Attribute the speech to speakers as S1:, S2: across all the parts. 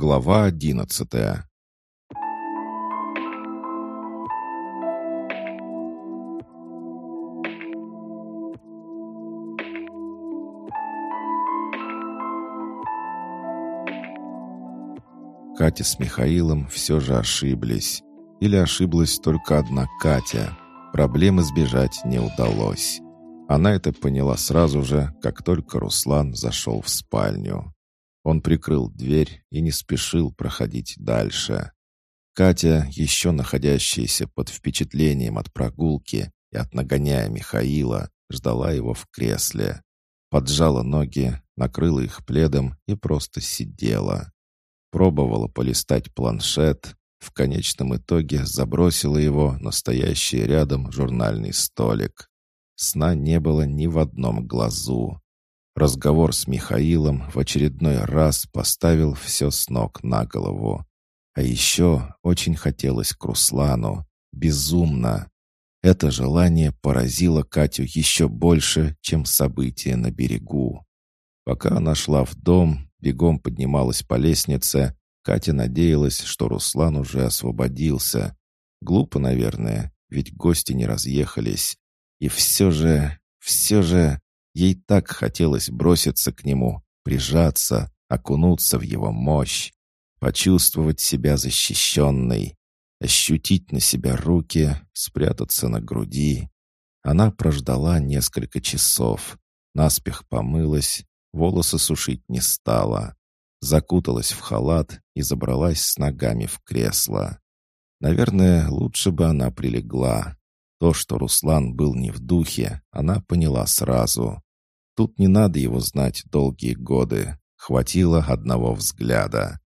S1: Глава одиннадцатая Катя с Михаилом все же ошиблись. Или ошиблась только одна Катя. Проблем избежать не удалось. Она это поняла сразу же, как только Руслан зашел в спальню. Он прикрыл дверь и не спешил проходить дальше. Катя, еще находящаяся под впечатлением от прогулки и от нагоняя Михаила, ждала его в кресле. Поджала ноги, накрыла их пледом и просто сидела. Пробовала полистать планшет, в конечном итоге забросила его на стоящий рядом журнальный столик. Сна не было ни в одном глазу. Разговор с Михаилом в очередной раз поставил все с ног на голову. А еще очень хотелось к Руслану. Безумно. Это желание поразило Катю еще больше, чем события на берегу. Пока она шла в дом, бегом поднималась по лестнице, Катя надеялась, что Руслан уже освободился. Глупо, наверное, ведь гости не разъехались. И все же, все же, ей так хотелось броситься к нему, прижаться, окунуться в его мощь, почувствовать себя защищенной, ощутить на себя руки, спрятаться на груди. Она прождала несколько часов, наспех помылась, волосы сушить не стала. Закуталась в халат и забралась с ногами в кресло. Наверное, лучше бы она прилегла. То, что Руслан был не в духе, она поняла сразу. Тут не надо его знать долгие годы. Хватило одного взгляда.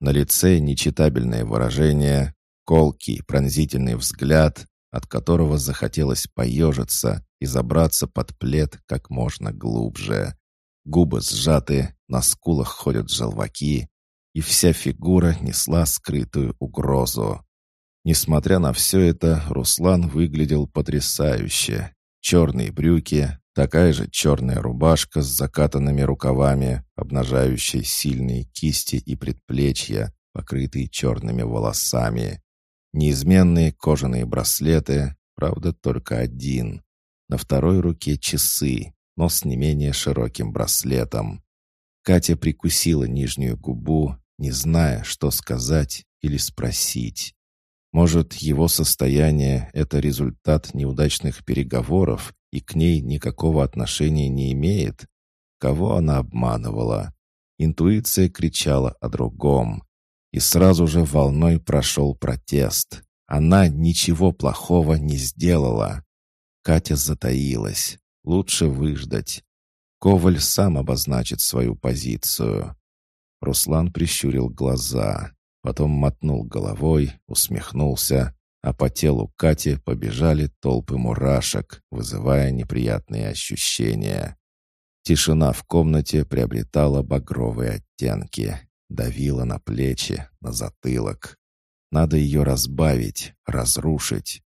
S1: На лице нечитабельное выражение, колкий, пронзительный взгляд, от которого захотелось поежиться и забраться под плед как можно глубже. Губы сжаты, на скулах ходят желваки, и вся фигура несла скрытую угрозу. Несмотря на все это, Руслан выглядел потрясающе. Черные брюки, такая же черная рубашка с закатанными рукавами, обнажающая сильные кисти и предплечья, покрытые черными волосами. Неизменные кожаные браслеты, правда, только один. На второй руке часы, но с не менее широким браслетом. Катя прикусила нижнюю губу, не зная, что сказать или спросить. Может, его состояние — это результат неудачных переговоров и к ней никакого отношения не имеет? Кого она обманывала? Интуиция кричала о другом. И сразу же волной прошел протест. Она ничего плохого не сделала. Катя затаилась. Лучше выждать. Коваль сам обозначит свою позицию. Руслан прищурил глаза, потом мотнул головой, усмехнулся, а по телу Кати побежали толпы мурашек, вызывая неприятные ощущения. Тишина в комнате приобретала багровые оттенки, давила на плечи, на затылок. Надо ее разбавить, разрушить.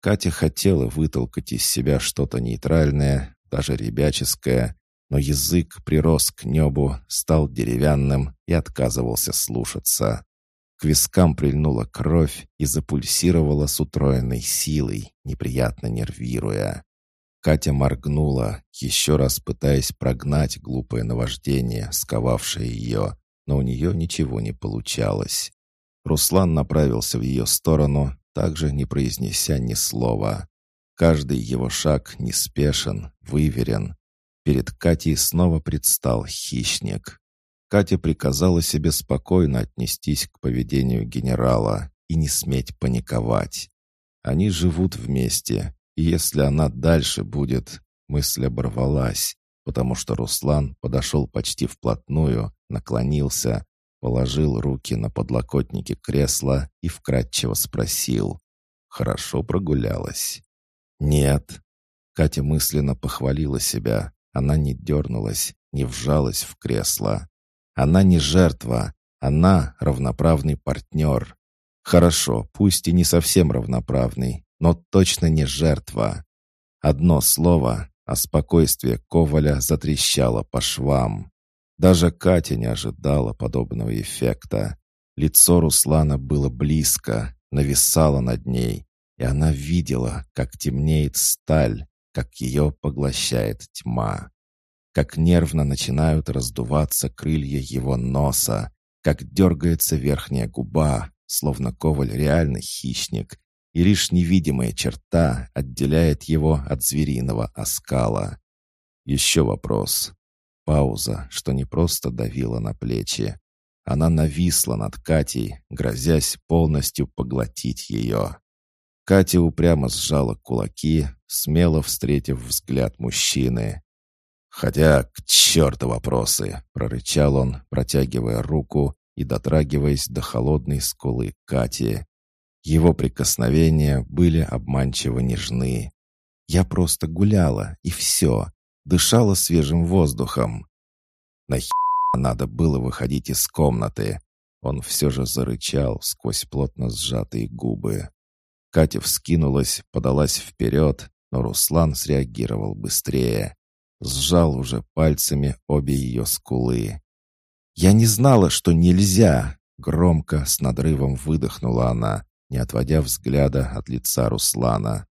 S1: Катя хотела вытолкать из себя что-то нейтральное, даже ребяческое, но язык прирос к небу, стал деревянным и отказывался слушаться. К вискам прильнула кровь и запульсировала с утроенной силой, неприятно нервируя. Катя моргнула, еще раз пытаясь прогнать глупое наваждение, сковавшее ее, но у нее ничего не получалось. Руслан направился в ее сторону, также не произнеся ни слова. Каждый его шаг неспешен, выверен. Перед Катей снова предстал хищник. Катя приказала себе спокойно отнестись к поведению генерала и не сметь паниковать. Они живут вместе, и если она дальше будет... Мысль оборвалась, потому что Руслан подошел почти вплотную, наклонился, положил руки на подлокотники кресла и вкратчиво спросил. «Хорошо прогулялась?» «Нет». Катя мысленно похвалила себя. Она не дернулась, не вжалась в кресло. Она не жертва, она равноправный партнер. Хорошо, пусть и не совсем равноправный, но точно не жертва. Одно слово, а спокойствие Коваля затрещало по швам. Даже Катя не ожидала подобного эффекта. Лицо Руслана было близко, нависало над ней, и она видела, как темнеет сталь, как ее поглощает тьма, как нервно начинают раздуваться крылья его носа, как дергается верхняя губа, словно коваль реальный хищник, и лишь невидимая черта отделяет его от звериного оскала. Еще вопрос. Пауза, что не просто давила на плечи. Она нависла над Катей, грозясь полностью поглотить ее. Катя упрямо сжала кулаки, смело встретив взгляд мужчины. «Хотя к черту вопросы!» — прорычал он, протягивая руку и дотрагиваясь до холодной скулы Кати. Его прикосновения были обманчиво нежны. Я просто гуляла, и все. Дышала свежим воздухом. Нахер надо было выходить из комнаты. Он все же зарычал сквозь плотно сжатые губы. Катя вскинулась, подалась вперед, но Руслан среагировал быстрее. Сжал уже пальцами обе ее скулы. «Я не знала, что нельзя!» Громко, с надрывом выдохнула она, не отводя взгляда от лица Руслана.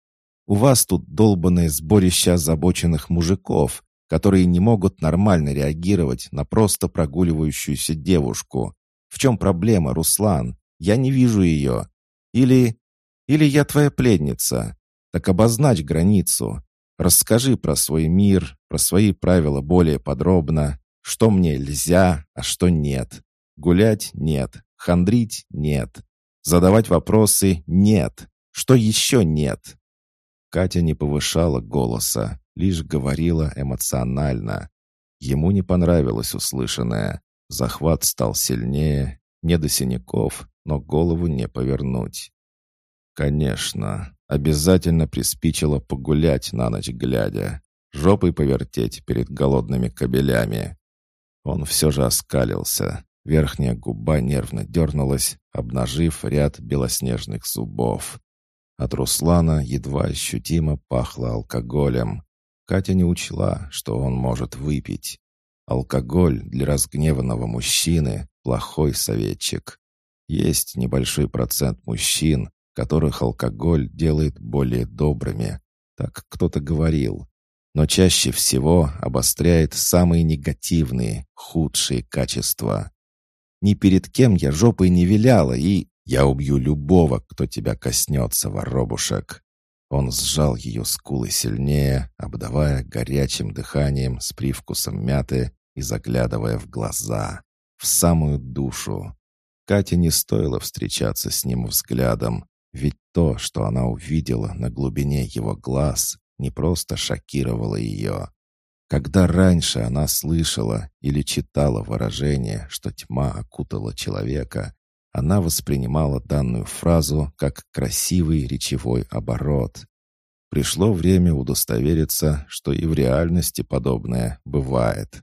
S1: «У вас тут долбанное сборище озабоченных мужиков, которые не могут нормально реагировать на просто прогуливающуюся девушку. В чем проблема, Руслан? Я не вижу ее. Или... Или я твоя пледница. Так обозначь границу. Расскажи про свой мир, про свои правила более подробно. Что мне нельзя, а что нет. Гулять — нет. Хандрить — нет. Задавать вопросы — нет. Что еще нет? Катя не повышала голоса, лишь говорила эмоционально. Ему не понравилось услышанное. Захват стал сильнее, не до синяков, но голову не повернуть. Конечно, обязательно приспичило погулять на ночь глядя, жопой повертеть перед голодными кобелями. Он все же оскалился. Верхняя губа нервно дернулась, обнажив ряд белоснежных зубов. От Руслана едва ощутимо пахло алкоголем. Катя не учла, что он может выпить. Алкоголь для разгневанного мужчины – плохой советчик. Есть небольшой процент мужчин, которых алкоголь делает более добрыми. Так кто-то говорил но чаще всего обостряет самые негативные, худшие качества. Ни перед кем я жопой не виляла, и я убью любого, кто тебя коснется, воробушек. Он сжал ее скулы сильнее, обдавая горячим дыханием с привкусом мяты и заглядывая в глаза, в самую душу. Кате не стоило встречаться с ним взглядом, ведь то, что она увидела на глубине его глаз, не просто шокировало ее. Когда раньше она слышала или читала выражение, что тьма окутала человека, она воспринимала данную фразу как красивый речевой оборот. Пришло время удостовериться, что и в реальности подобное бывает.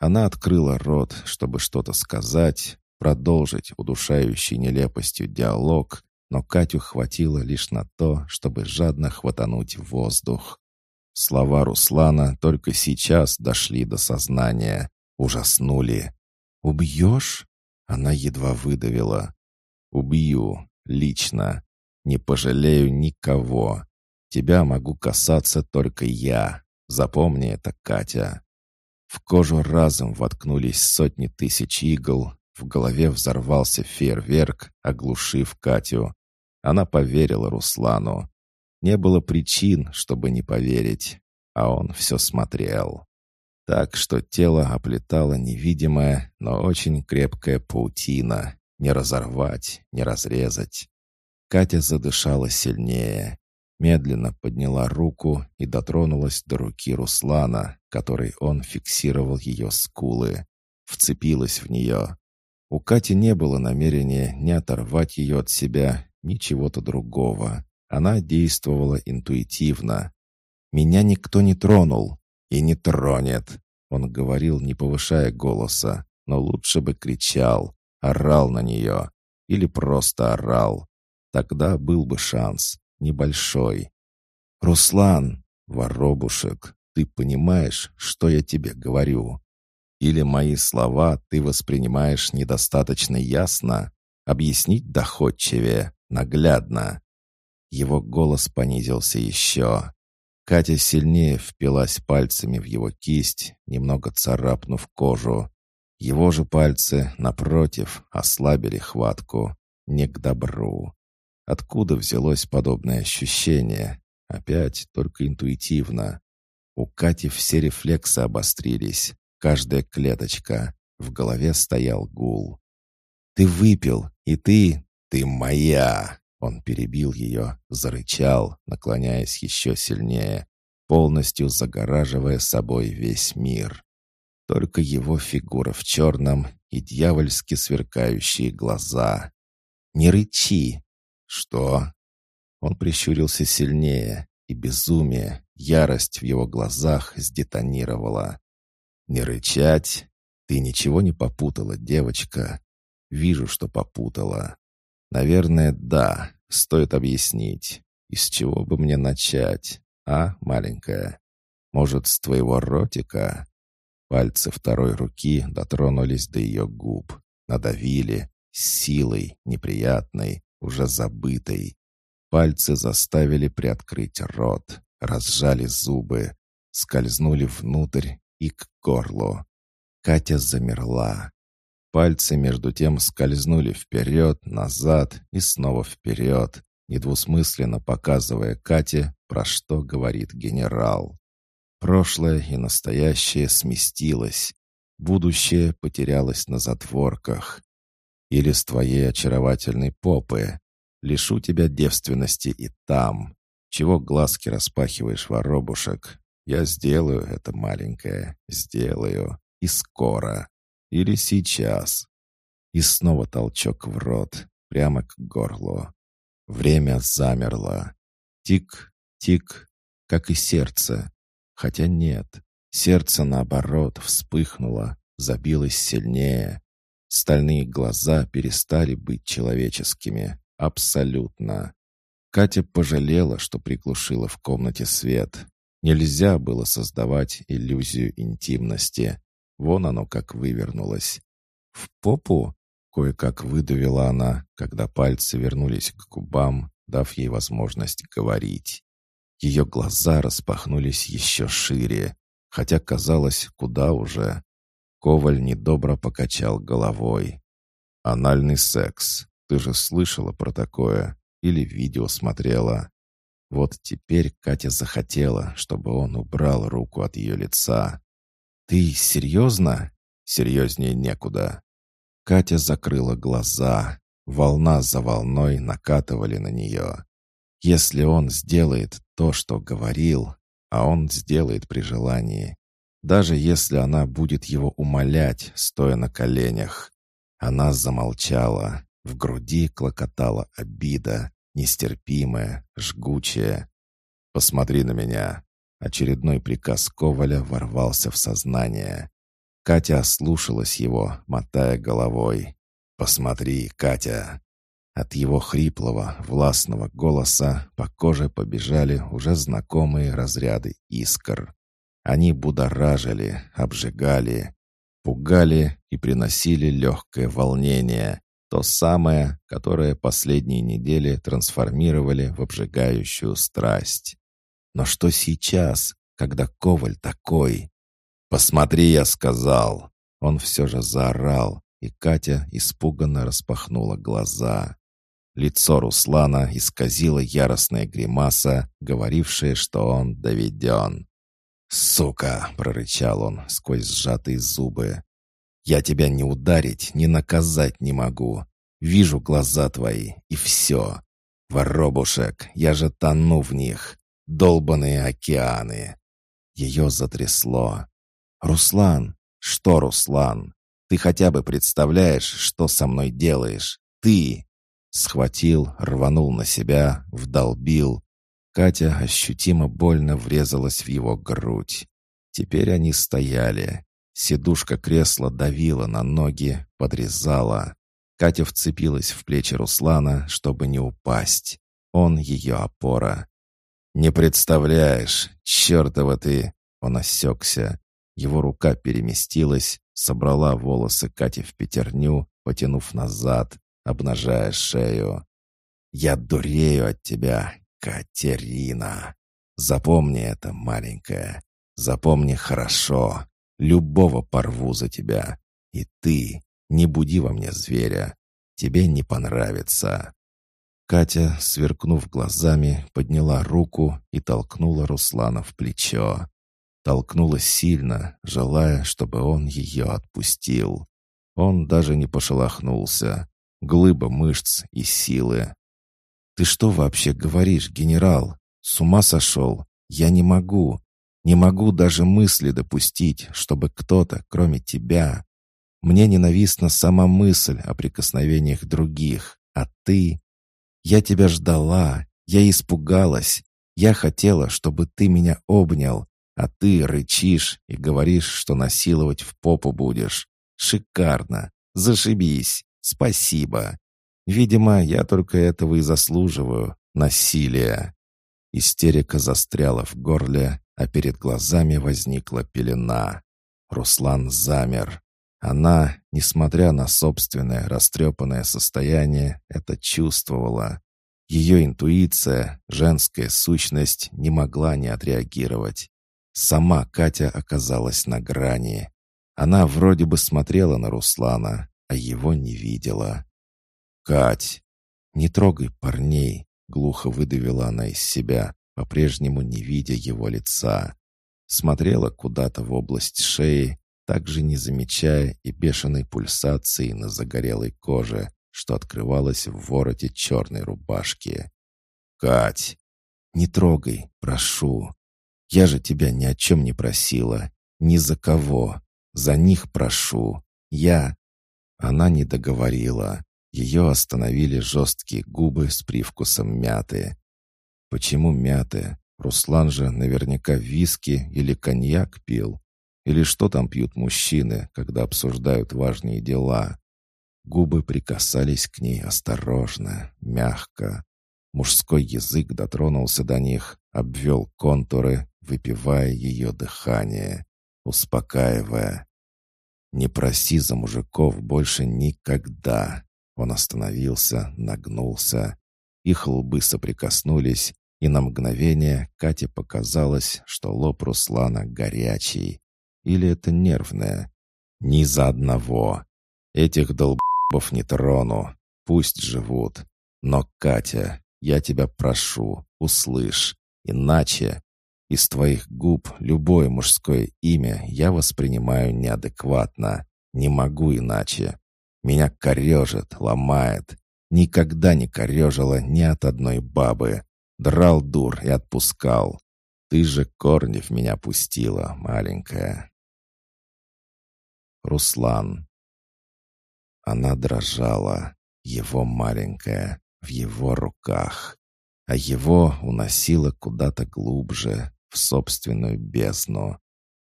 S1: Она открыла рот, чтобы что-то сказать, продолжить удушающей нелепостью диалог, но Катю хватило лишь на то, чтобы жадно хватануть воздух. Слова Руслана только сейчас дошли до сознания, ужаснули. «Убьешь?» Она едва выдавила. «Убью. Лично. Не пожалею никого. Тебя могу касаться только я. Запомни это, Катя». В кожу разом воткнулись сотни тысяч игл, в голове взорвался фейерверк, оглушив Катю. Она поверила Руслану. Не было причин, чтобы не поверить, а он все смотрел. Так что тело оплетало невидимая, но очень крепкая паутина. Не разорвать, не разрезать. Катя задышала сильнее. Медленно подняла руку и дотронулась до руки Руслана, которой он фиксировал ее скулы. Вцепилась в нее. У Кати не было намерения ни оторвать ее от себя, ни чего-то другого. Она действовала интуитивно. «Меня никто не тронул и не тронет», — он говорил, не повышая голоса, но лучше бы кричал, орал на нее или просто орал. Тогда был бы шанс, небольшой. «Руслан, воробушек, ты понимаешь, что я тебе говорю?» Или мои слова ты воспринимаешь недостаточно ясно? Объяснить доходчивее, наглядно?» Его голос понизился еще. Катя сильнее впилась пальцами в его кисть, немного царапнув кожу. Его же пальцы, напротив, ослабили хватку. Не к добру. Откуда взялось подобное ощущение? Опять только интуитивно. У Кати все рефлексы обострились. Каждая клеточка. В голове стоял гул. «Ты выпил, и ты... ты моя!» Он перебил ее, зарычал, наклоняясь еще сильнее, полностью загораживая собой весь мир. Только его фигура в черном и дьявольски сверкающие глаза. «Не рычи!» «Что?» Он прищурился сильнее, и безумие, ярость в его глазах сдетонировала. «Не рычать? Ты ничего не попутала, девочка?» «Вижу, что попутала. Наверное, да, стоит объяснить. Из чего бы мне начать, а, маленькая? Может, с твоего ротика?» Пальцы второй руки дотронулись до ее губ, надавили, силой, неприятной, уже забытой. Пальцы заставили приоткрыть рот, разжали зубы, скользнули внутрь и к горлу. Катя замерла. Пальцы между тем скользнули вперед, назад и снова вперед, недвусмысленно показывая Кате, про что говорит генерал. Прошлое и настоящее сместилось. Будущее потерялось на затворках. Или с твоей очаровательной попы. Лишу тебя девственности и там. Чего глазки распахиваешь, воробушек? Я сделаю это, маленькое. Сделаю. И скоро. Или сейчас. И снова толчок в рот, прямо к горлу. Время замерло. Тик, тик, как и сердце. Хотя нет, сердце наоборот вспыхнуло, забилось сильнее. Стальные глаза перестали быть человеческими. Абсолютно. Катя пожалела, что приглушила в комнате свет. Нельзя было создавать иллюзию интимности. Вон оно как вывернулось. В попу кое-как выдавила она, когда пальцы вернулись к губам, дав ей возможность говорить. Ее глаза распахнулись еще шире, хотя казалось, куда уже. Коваль недобро покачал головой. «Анальный секс. Ты же слышала про такое? Или видео смотрела?» Вот теперь Катя захотела, чтобы он убрал руку от ее лица. «Ты серьезно?» «Серьезнее некуда». Катя закрыла глаза. Волна за волной накатывали на нее. Если он сделает то, что говорил, а он сделает при желании, даже если она будет его умолять, стоя на коленях, она замолчала. В груди клокотала обида, нестерпимая, жгучая. «Посмотри на меня!» Очередной приказ Коваля ворвался в сознание. Катя ослушалась его, мотая головой. «Посмотри, Катя!» От его хриплого, властного голоса по коже побежали уже знакомые разряды искр. Они будоражили, обжигали, пугали и приносили легкое волнение, то самое, которое последние недели трансформировали в обжигающую страсть. Но что сейчас, когда Коваль такой? «Посмотри, я сказал!» Он все же заорал, и Катя испуганно распахнула глаза. Лицо Руслана исказило яростная гримаса, говорившая, что он доведен. «Сука!» — прорычал он сквозь сжатые зубы. «Я тебя не ударить, не наказать не могу. Вижу глаза твои, и все. Воробушек, я же тону в них. Долбаные океаны!» Ее затрясло. «Руслан! Что, Руслан? Ты хотя бы представляешь, что со мной делаешь? Ты!» Схватил, рванул на себя, вдолбил, Катя ощутимо больно врезалась в его грудь. Теперь они стояли. Сидушка кресла давила на ноги, подрезала. Катя вцепилась в плечи Руслана, чтобы не упасть. Он ее опора. «Не представляешь, чертова ты!» Он осекся. Его рука переместилась, собрала волосы Кати в пятерню, потянув назад, обнажая шею. «Я дурею от тебя, Катерина. Запомни это, маленькая. Запомни хорошо. Любого порву за тебя. И ты, не буди во мне зверя. Тебе не понравится». Катя, сверкнув глазами, подняла руку и толкнула Руслана в плечо. Толкнула сильно, желая, чтобы он ее отпустил. Он даже не пошелохнулся. Глыба мышц и силы. «Ты что вообще говоришь, генерал? С ума сошел? Я не могу. Не могу даже мысли допустить, чтобы кто-то, кроме тебя. Мне ненавистна сама мысль о прикосновениях других, а ты... Я тебя ждала, я испугалась. Я хотела, чтобы ты меня обнял, а ты рычишь и говоришь, что насиловать в попу будешь. Шикарно. Зашибись. Спасибо. Видимо, я только этого и заслуживаю. Насилие. Истерика застряла в горле, а перед глазами возникла пелена. Руслан замер. Она, несмотря на собственное растрепанное состояние, это чувствовала. Ее интуиция, женская сущность не могла не отреагировать. Сама Катя оказалась на грани. Она вроде бы смотрела на Руслана, а его не видела. «Кать, не трогай парней!» — глухо выдавила она из себя, по-прежнему не видя его лица. Смотрела куда-то в область шеи, также не замечая и бешеной пульсации на загорелой коже, что открывалась в вороте черной рубашки. «Кать, не трогай, прошу!» Я же тебя ни о чем не просила. Ни за кого. За них прошу. Я...» Она не договорила. Ее остановили жесткие губы с привкусом мяты. «Почему мяты? Руслан же наверняка виски или коньяк пил. Или что там пьют мужчины, когда обсуждают важные дела?» Губы прикасались к ней осторожно, мягко. Мужской язык дотронулся до них, обвел контуры, выпивая ее дыхание, успокаивая. «Не проси за мужиков больше никогда!» Он остановился, нагнулся. Их лбы соприкоснулись, и на мгновение Кате показалось, что лоб Руслана горячий. Или это нервное? Ни за одного. Этих долбов не трону. Пусть живут. Но, Катя, я тебя прошу, услышь. Иначе из твоих губ любое мужское имя я воспринимаю неадекватно. Не могу иначе. Меня корежит, ломает. Никогда не корежило ни от одной бабы. Драл дур и отпускал. Ты же корни в меня пустила, маленькая. Руслан. Она дрожала, его маленькая, в его руках, а его уносило куда-то глубже, в собственную бездну.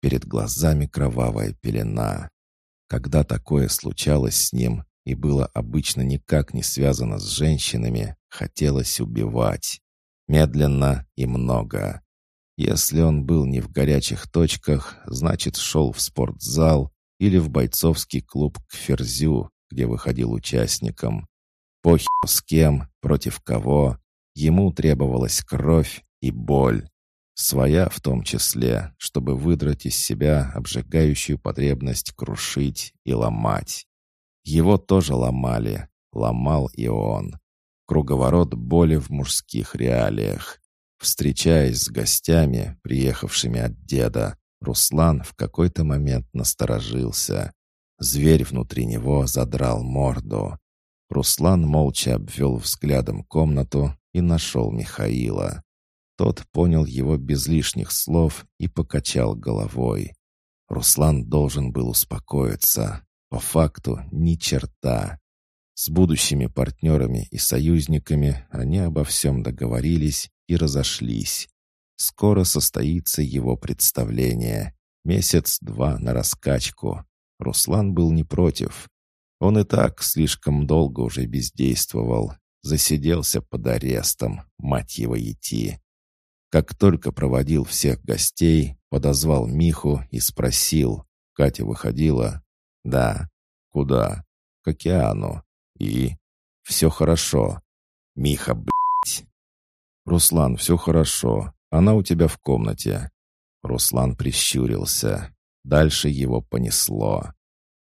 S1: Перед глазами кровавая пелена. Когда такое случалось с ним и было обычно никак не связано с женщинами, хотелось убивать. Медленно и много. Если он был не в горячих точках, значит, шел в спортзал или в бойцовский клуб к Ферзю, где выходил участником. Похер с кем, против кого. Ему требовалась кровь и боль. Своя в том числе, чтобы выдрать из себя обжигающую потребность крушить и ломать. Его тоже ломали, ломал и он. Круговорот боли в мужских реалиях. Встречаясь с гостями, приехавшими от деда, Руслан в какой-то момент насторожился. Зверь внутри него задрал морду. Руслан молча обвел взглядом комнату и нашел Михаила. Тот понял его без лишних слов и покачал головой. Руслан должен был успокоиться. По факту ни черта. С будущими партнерами и союзниками они обо всем договорились и разошлись. Скоро состоится его представление. Месяц-два на раскачку. Руслан был не против. Он и так слишком долго уже бездействовал. Засиделся под арестом, мать его идти. Как только проводил всех гостей, подозвал Миху и спросил. Катя выходила. «Да». «Куда?» «К океану». «И?» «Все хорошо». «Миха, блядь!» «Руслан, все хорошо. Она у тебя в комнате». Руслан прищурился. Дальше его понесло.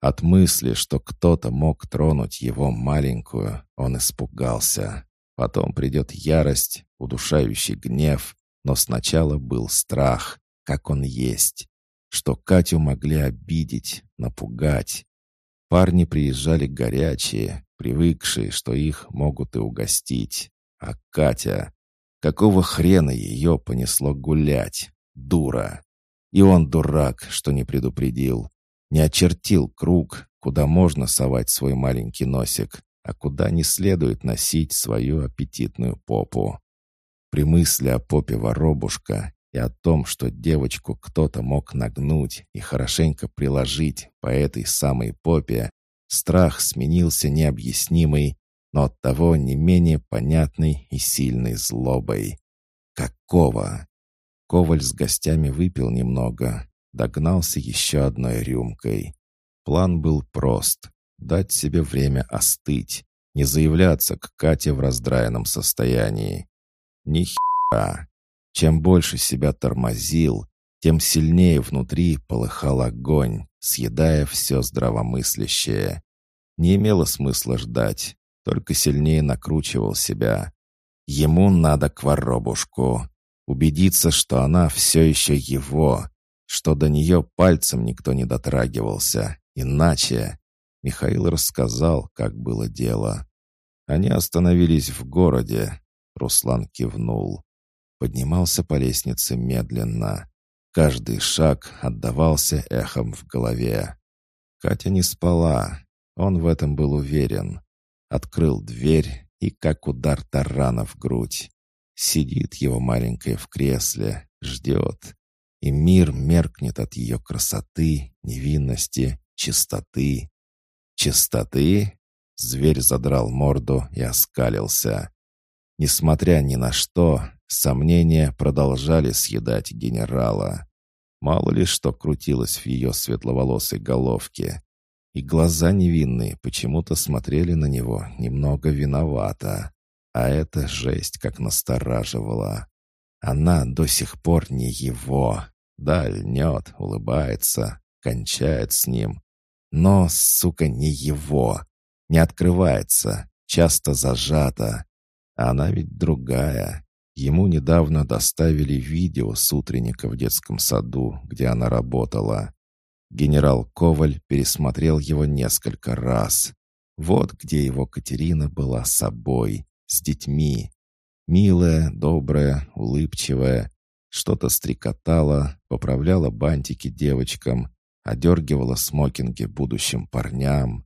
S1: От мысли, что кто-то мог тронуть его маленькую, он испугался. Потом придет ярость, удушающий гнев, но сначала был страх, как он есть, что Катю могли обидеть, напугать. Парни приезжали горячие, привыкшие, что их могут и угостить. А Катя... Какого хрена ее понесло гулять? Дура. И он дурак, что не предупредил не очертил круг, куда можно совать свой маленький носик, а куда не следует носить свою аппетитную попу. При мысли о попе воробушка и о том, что девочку кто-то мог нагнуть и хорошенько приложить по этой самой попе, страх сменился необъяснимой, но оттого не менее понятной и сильной злобой. Какого? Коваль с гостями выпил немного, догнался еще одной рюмкой. План был прост — дать себе время остыть, не заявляться к Кате в раздраенном состоянии. Ни хера. Чем больше себя тормозил, тем сильнее внутри полыхал огонь, съедая все здравомыслящее. Не имело смысла ждать, только сильнее накручивал себя. Ему надо к воробушку. Убедиться, что она все еще его, что до нее пальцем никто не дотрагивался. Иначе... Михаил рассказал, как было дело. Они остановились в городе. Руслан кивнул. Поднимался по лестнице медленно. Каждый шаг отдавался эхом в голове. Катя не спала. Он в этом был уверен. Открыл дверь и как удар тарана в грудь. Сидит его маленькая в кресле, ждет и мир меркнет от ее красоты, невинности, чистоты. Чистоты? Зверь задрал морду и оскалился. Несмотря ни на что, сомнения продолжали съедать генерала. Мало ли что крутилось в ее светловолосой головке. И глаза невинные почему-то смотрели на него немного виновато. А эта жесть как настораживала. Она до сих пор не его. Да, льнет, улыбается, кончает с ним. Но, сука, не его. Не открывается, часто зажата. Она ведь другая. Ему недавно доставили видео с утренника в детском саду, где она работала. Генерал Коваль пересмотрел его несколько раз. Вот где его Катерина была собой, с детьми. Милая, добрая, улыбчивая. Что-то стрекотала, поправляла бантики девочкам, одергивала смокинги будущим парням.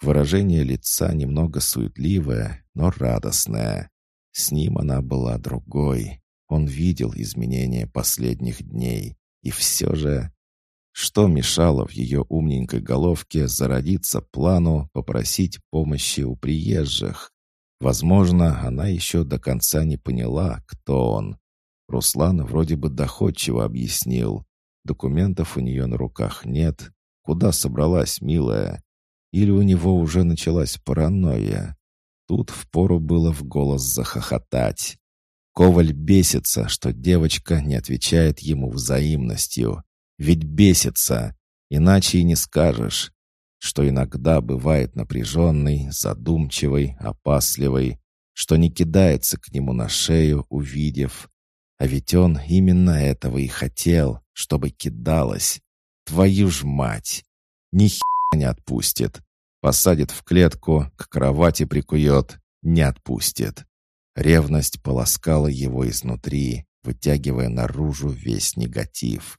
S1: Выражение лица немного суетливое, но радостное. С ним она была другой. Он видел изменения последних дней. И все же... Что мешало в ее умненькой головке зародиться плану попросить помощи у приезжих? Возможно, она еще до конца не поняла, кто он. Руслан вроде бы доходчиво объяснил. Документов у нее на руках нет. Куда собралась, милая? Или у него уже началась паранойя? Тут впору было в голос захохотать. Коваль бесится, что девочка не отвечает ему взаимностью. Ведь бесится, иначе и не скажешь что иногда бывает напряженной, задумчивой, опасливой, что не кидается к нему на шею, увидев. А ведь он именно этого и хотел, чтобы кидалась. Твою ж мать! Ни хера не отпустит. Посадит в клетку, к кровати прикует, не отпустит. Ревность полоскала его изнутри, вытягивая наружу весь негатив.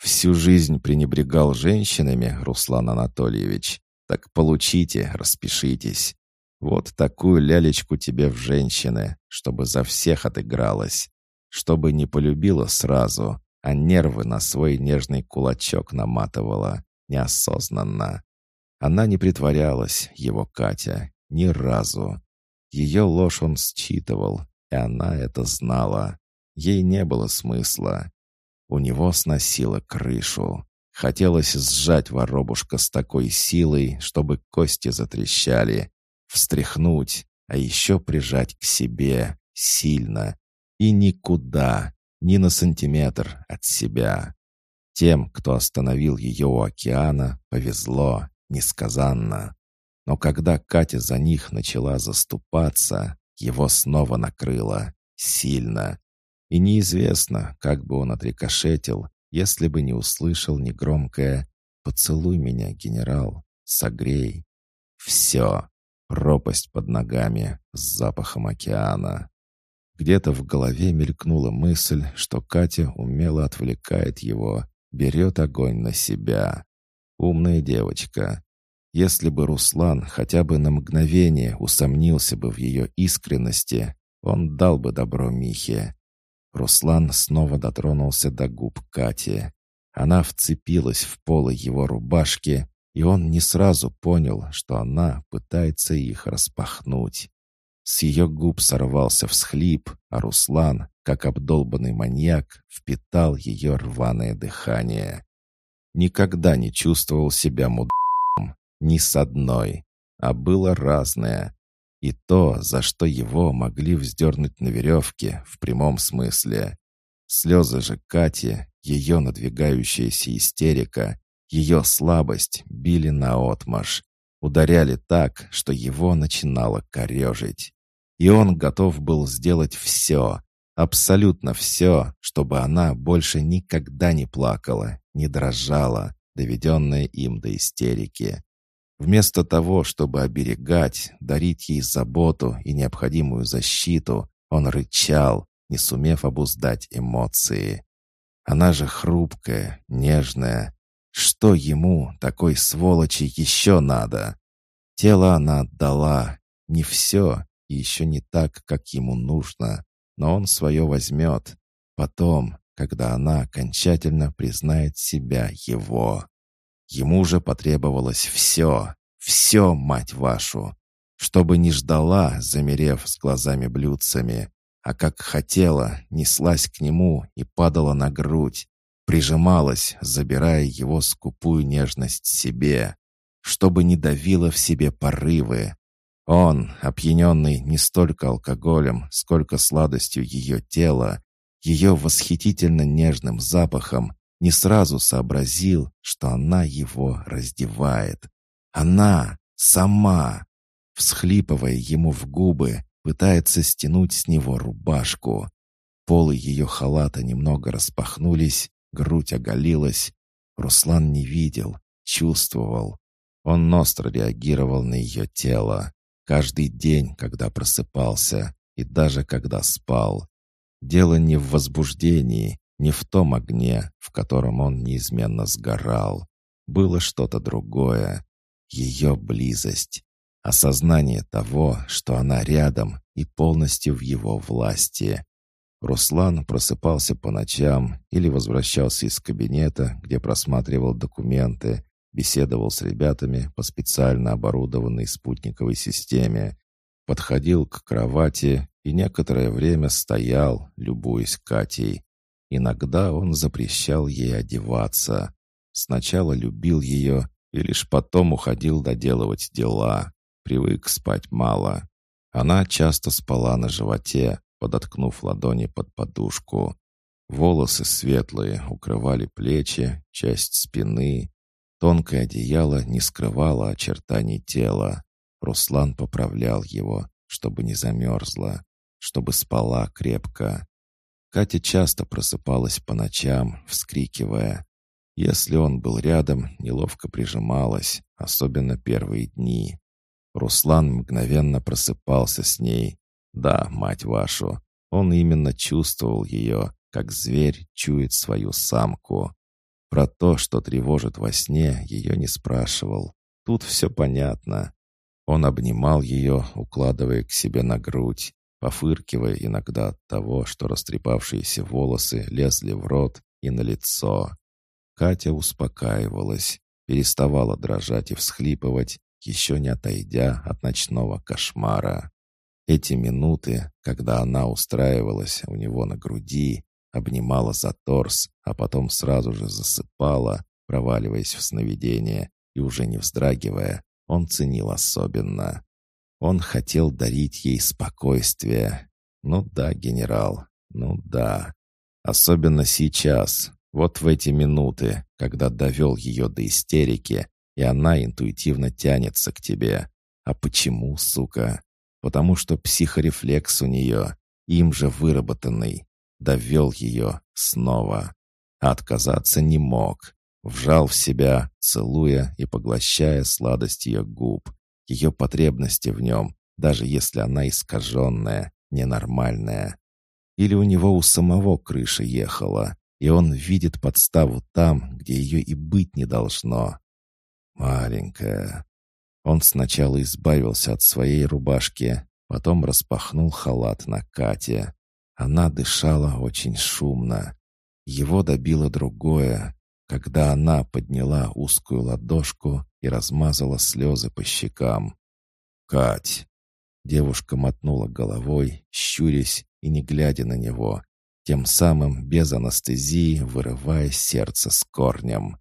S1: Всю жизнь пренебрегал женщинами, Руслан Анатольевич. Так получите, распишитесь. Вот такую лялечку тебе в женщины, чтобы за всех отыгралась. Чтобы не полюбила сразу, а нервы на свой нежный кулачок наматывала, неосознанно. Она не притворялась, его Катя, ни разу. Ее ложь он считывал, и она это знала. Ей не было смысла. У него сносило крышу. Хотелось сжать воробушка с такой силой, чтобы кости затрещали, встряхнуть, а еще прижать к себе сильно и никуда, ни на сантиметр от себя. Тем, кто остановил ее у океана, повезло, несказанно. Но когда Катя за них начала заступаться, его снова накрыло. Сильно. И неизвестно, как бы он отрикошетил, если бы не услышал негромкое «Поцелуй меня, генерал, согрей». Все. Пропасть под ногами с запахом океана. Где-то в голове мелькнула мысль, что Катя умело отвлекает его, берет огонь на себя. Умная девочка. Если бы Руслан хотя бы на мгновение усомнился бы в ее искренности, он дал бы добро Михе. Руслан снова дотронулся до губ Кати. Она вцепилась в полы его рубашки, и он не сразу понял, что она пытается их распахнуть. С ее губ сорвался всхлип, а Руслан, как обдолбанный маньяк, впитал ее рваное дыхание. Никогда не чувствовал себя мудаком, ни с одной, а было разное. И то, за что его могли вздернуть на веревке, в прямом смысле. Слезы же Кати, ее надвигающаяся истерика, ее слабость били наотмашь, ударяли так, что его начинало корежить. И он готов был сделать все, абсолютно все, чтобы она больше никогда не плакала, не дрожала, доведенная им до истерики. Вместо того, чтобы оберегать, дарить ей заботу и необходимую защиту, он рычал, не сумев обуздать эмоции. Она же хрупкая, нежная. Что ему, такой сволочи, еще надо? Тело она отдала. Не все и еще не так, как ему нужно. Но он свое возьмет. Потом, когда она окончательно признает себя его. Ему же потребовалось все, все, мать вашу, чтобы не ждала, замерев с глазами-блюдцами, а как хотела, неслась к нему и падала на грудь, прижималась, забирая его скупую нежность себе, чтобы не давила в себе порывы. Он, опьяненный не столько алкоголем, сколько сладостью ее тела, ее восхитительно нежным запахом, не сразу сообразил, что она его раздевает. Она сама, всхлипывая ему в губы, пытается стянуть с него рубашку. Полы ее халата немного распахнулись, грудь оголилась. Руслан не видел, чувствовал. Он остро реагировал на ее тело. Каждый день, когда просыпался, и даже когда спал. Дело не в возбуждении, не в том огне, в котором он неизменно сгорал. Было что-то другое. Ее близость. Осознание того, что она рядом и полностью в его власти. Руслан просыпался по ночам или возвращался из кабинета, где просматривал документы, беседовал с ребятами по специально оборудованной спутниковой системе, подходил к кровати и некоторое время стоял, любуясь Катей, Иногда он запрещал ей одеваться. Сначала любил ее и лишь потом уходил доделывать дела. Привык спать мало. Она часто спала на животе, подоткнув ладони под подушку. Волосы светлые укрывали плечи, часть спины. Тонкое одеяло не скрывало очертаний тела. Руслан поправлял его, чтобы не замерзла, чтобы спала крепко. Катя часто просыпалась по ночам, вскрикивая. Если он был рядом, неловко прижималась, особенно первые дни. Руслан мгновенно просыпался с ней. Да, мать вашу, он именно чувствовал ее, как зверь чует свою самку. Про то, что тревожит во сне, ее не спрашивал. Тут все понятно. Он обнимал ее, укладывая к себе на грудь, пофыркивая иногда от того, что растрепавшиеся волосы лезли в рот и на лицо. Катя успокаивалась, переставала дрожать и всхлипывать, еще не отойдя от ночного кошмара. Эти минуты, когда она устраивалась у него на груди, обнимала за торс, а потом сразу же засыпала, проваливаясь в сновидение, и уже не вздрагивая, он ценил особенно. Он хотел дарить ей спокойствие. Ну да, генерал, ну да. Особенно сейчас, вот в эти минуты, когда довел ее до истерики, и она интуитивно тянется к тебе. А почему, сука? Потому что психорефлекс у нее, им же выработанный, довел ее снова. А отказаться не мог. Вжал в себя, целуя и поглощая сладость ее губ, ее потребности в нем, даже если она искаженная, ненормальная. Или у него у самого крыша ехала, и он видит подставу там, где ее и быть не должно. Маленькая. Он сначала избавился от своей рубашки, потом распахнул халат на Кате. Она дышала очень шумно. Его добило другое, когда она подняла узкую ладошку и размазала слезы по щекам. «Кать!» Девушка мотнула головой, щурясь и не глядя на него, тем самым без анестезии вырывая сердце с корнем.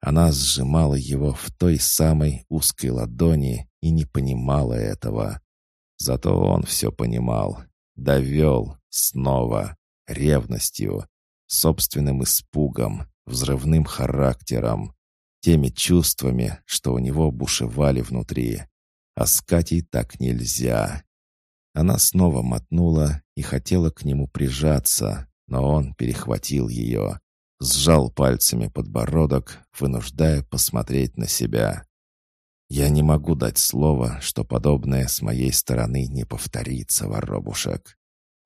S1: Она сжимала его в той самой узкой ладони и не понимала этого. Зато он все понимал. Довел снова ревностью, собственным испугом, взрывным характером, теми чувствами, что у него бушевали внутри. А с Катей так нельзя. Она снова мотнула и хотела к нему прижаться, но он перехватил ее, сжал пальцами подбородок, вынуждая посмотреть на себя. «Я не могу дать слово, что подобное с моей стороны не повторится, воробушек».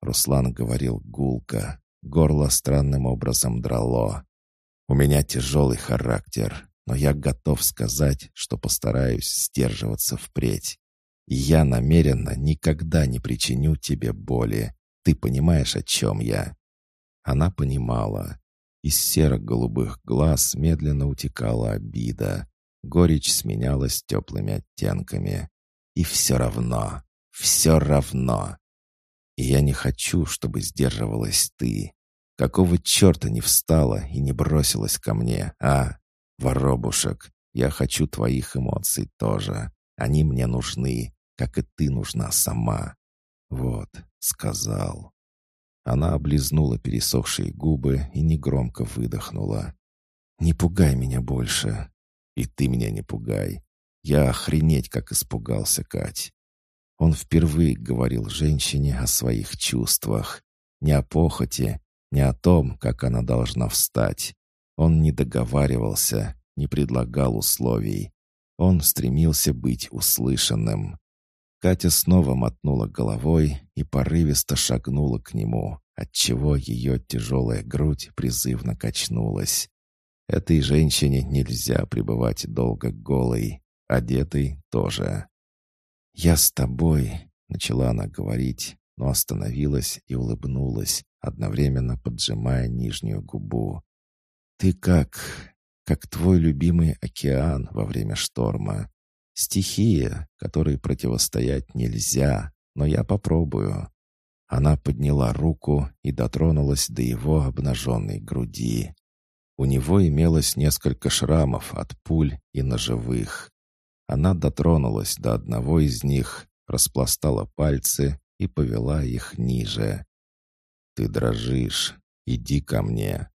S1: Руслан говорил гулко, горло странным образом драло. «У меня тяжелый характер, но я готов сказать, что постараюсь сдерживаться впредь. И я намеренно никогда не причиню тебе боли. Ты понимаешь, о чем я?» Она понимала. Из серо-голубых глаз медленно утекала обида. Горечь сменялась теплыми оттенками. И все равно, все равно. И я не хочу, чтобы сдерживалась ты. Какого черта не встала и не бросилась ко мне, а? Воробушек, я хочу твоих эмоций тоже. Они мне нужны, как и ты нужна сама. Вот, сказал. Она облизнула пересохшие губы и негромко выдохнула. «Не пугай меня больше. И ты меня не пугай. Я охренеть, как испугался, Кать». Он впервые говорил женщине о своих чувствах. Не о похоти, не о том, как она должна встать. Он не договаривался, не предлагал условий. Он стремился быть услышанным. Катя снова мотнула головой и порывисто шагнула к нему, отчего ее тяжелая грудь призывно качнулась. Этой женщине нельзя пребывать долго голой, одетой тоже. «Я с тобой», — начала она говорить, но остановилась и улыбнулась, одновременно поджимая нижнюю губу. «Ты как... как твой любимый океан во время шторма. Стихия, которой противостоять нельзя, но я попробую». Она подняла руку и дотронулась до его обнаженной груди. У него имелось несколько шрамов от пуль и ножевых. Она дотронулась до одного из них, распластала пальцы и повела их ниже. «Ты дрожишь. Иди ко мне».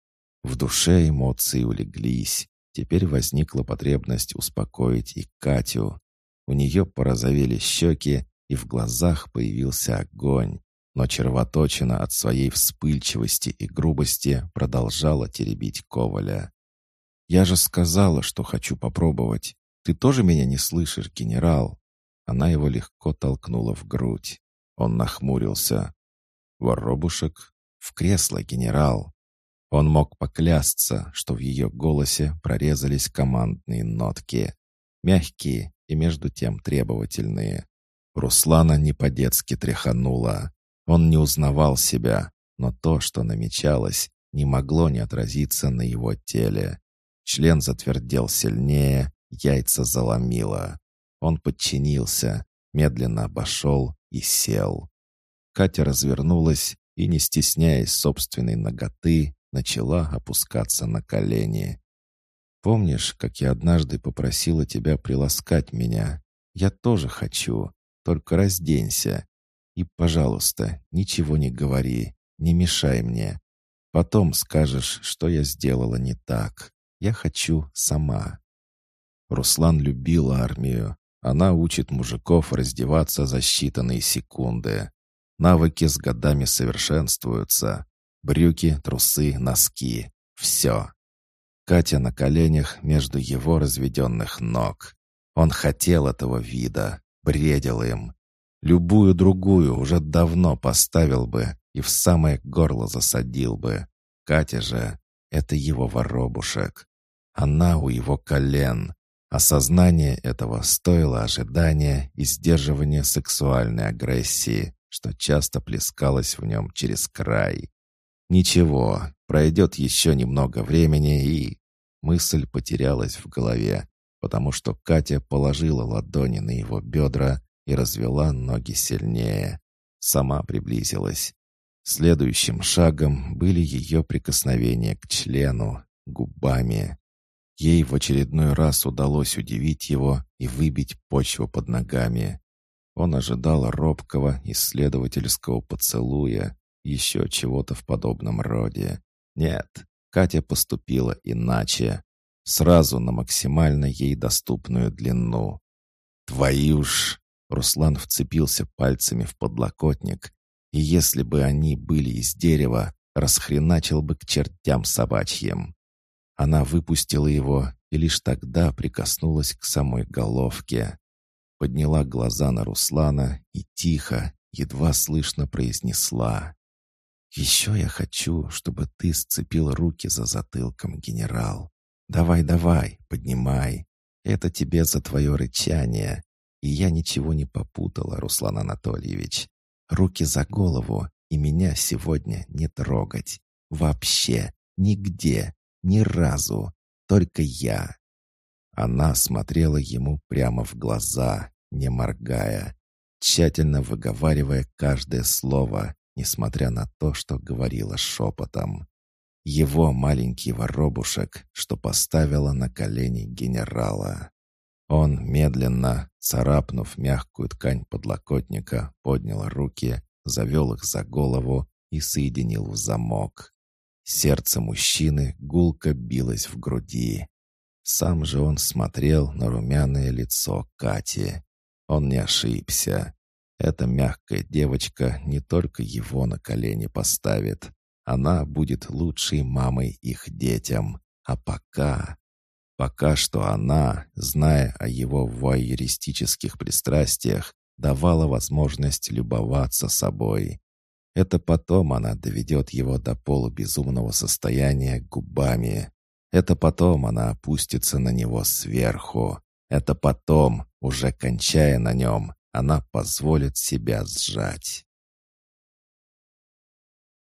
S1: В душе эмоции улеглись. Теперь возникла потребность успокоить и Катю. У нее порозовели щеки, и в глазах появился огонь. Но червоточина от своей вспыльчивости и грубости продолжала теребить Коваля. «Я же сказала, что хочу попробовать. Ты тоже меня не слышишь, генерал?» Она его легко толкнула в грудь. Он нахмурился. «Воробушек? В кресло, генерал!» Он мог поклясться, что в ее голосе прорезались командные нотки. Мягкие и между тем требовательные. Руслана не по-детски тряханула. Он не узнавал себя, но то, что намечалось, не могло не отразиться на его теле. Член затвердел сильнее, яйца заломило. Он подчинился, медленно обошел и сел. Катя развернулась и, не стесняясь собственной ноготы, начала опускаться на колени. Помнишь, как я однажды попросила тебя приласкать меня? Я тоже хочу, только разденься. И, пожалуйста, ничего не говори, не мешай мне. Потом скажешь, что я сделала не так. Я хочу сама». Руслан любил армию. Она учит мужиков раздеваться за считанные секунды. Навыки с годами совершенствуются. Брюки, трусы, носки. Все. Катя на коленях между его разведенных ног. Он хотел этого вида, бредил им. Любую другую уже давно поставил бы и в самое горло засадил бы. Катя же — это его воробушек. Она у его колен. Осознание этого стоило ожидания и сдерживания сексуальной агрессии, что часто плескалось в нем через край. Ничего, пройдет еще немного времени, и... Мысль потерялась в голове, потому что Катя положила ладони на его бедра и развела ноги сильнее. Сама приблизилась. Следующим шагом были ее прикосновения к члену, губами. Ей в очередной раз удалось удивить его и выбить почву под ногами. Он ожидал робкого исследовательского поцелуя, еще чего-то в подобном роде. Нет, Катя поступила иначе. Сразу на максимально ей доступную длину. «Твою ж!» Руслан вцепился пальцами в подлокотник, и если бы они были из дерева, расхреначил бы к чертям собачьим. Она выпустила его и лишь тогда прикоснулась к самой головке. Подняла глаза на Руслана и тихо, едва слышно произнесла. «Еще я хочу, чтобы ты сцепил руки за затылком, генерал. Давай, давай, поднимай. Это тебе за твое рычание. И я ничего не попутала, Руслан Анатольевич. Руки за голову, и меня сегодня не трогать. Вообще, нигде, ни разу. Только я. Она смотрела ему прямо в глаза, не моргая, тщательно выговаривая каждое слово, несмотря на то, что говорила шепотом. Его маленький воробушек, что поставила на колени генерала. Он медленно, царапнув мягкую ткань подлокотника, поднял руки, завел их за голову и соединил в замок. Сердце мужчины гулко билось в груди. Сам же он смотрел на румяное лицо Кати. Он не ошибся. Эта мягкая девочка не только его на колени поставит. Она будет лучшей мамой их детям. А пока... Пока что она, зная о его вайеристических пристрастиях, давала возможность любоваться собой. Это потом она доведет его до полубезумного состояния губами. Это потом она опустится на него сверху. Это потом, уже кончая на нем, она позволит себя сжать.